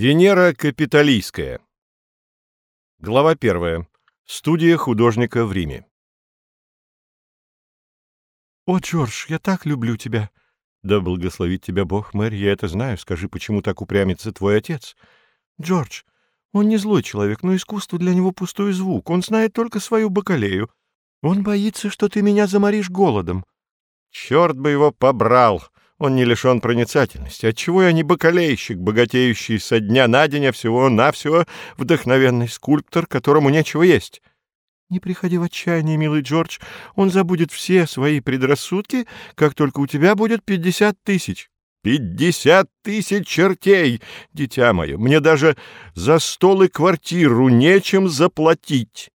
Венера Капитолийская. Глава первая. Студия художника в Риме. «О, Джордж, я так люблю тебя!» «Да благословит тебя Бог, Мэри, я это знаю. Скажи, почему так упрямится твой отец?» «Джордж, он не злой человек, но искусство для него пустой звук. Он знает только свою бакалею. Он боится, что ты меня заморишь голодом». «Черт бы его побрал!» Он не лишен проницательности. Отчего я не бакалейщик, богатеющий со дня на день, а всего-навсего вдохновенный скульптор, которому нечего есть? Не приходи в отчаяние, милый Джордж. Он забудет все свои предрассудки, как только у тебя будет пятьдесят тысяч. Пятьдесят тысяч чертей, дитя мое! Мне даже за стол и квартиру нечем заплатить.